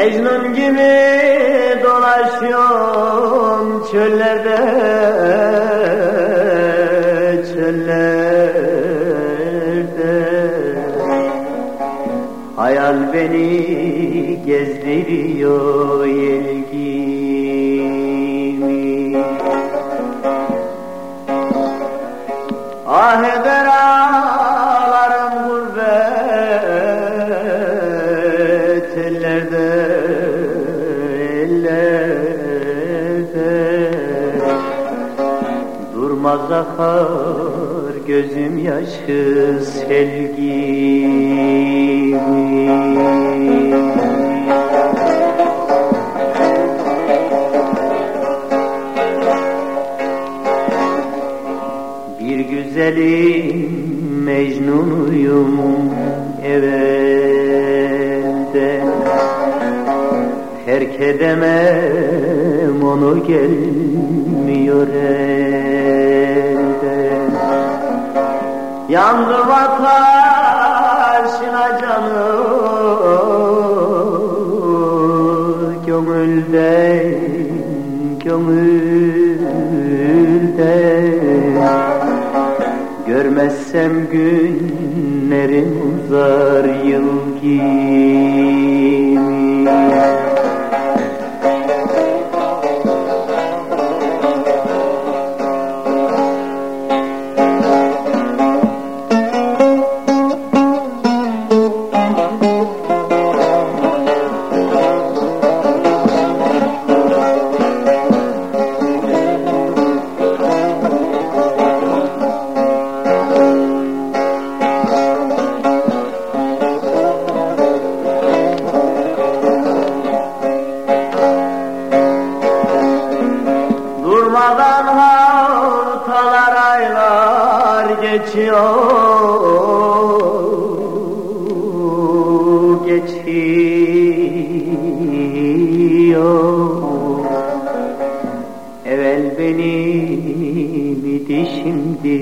Mecnun gibi dolaşıyorum çöllerde çöllerde. Hayal beni gezdiriyor yel gibi Ah eder ellerde ellerde Durmaz akar gözüm yaşı sel gibi Bir güzelim Mecnunuyum evvelden Terk edemem onu gelmiyor elden. Yandı ateşine canı Gönülden, gönülden. Görmezsem günlerim uzar yıl gibi Durmadan haftalar aylar geçiyor Geçiyor. Evvel benim idi şimdi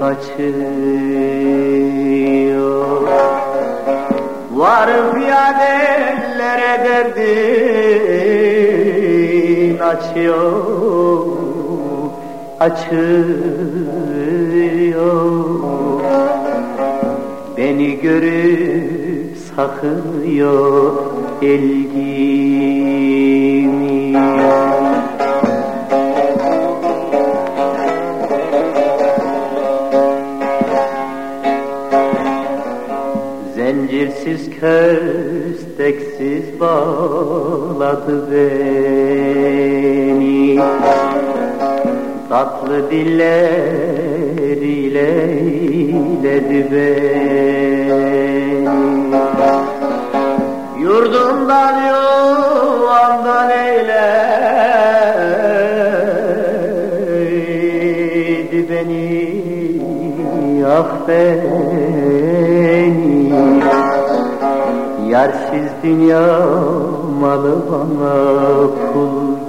kaçıyor. Var piyadellere derdin açıyor Açıyor Beni görüp sakınıyor el gibi Zincirsiz kösteksiz bağladı beni Tatlı dilleriyle eyledi beni. Yurdumdan yuvamdan eyledi beni. Ah beni. Yersiz dünya malı bana kul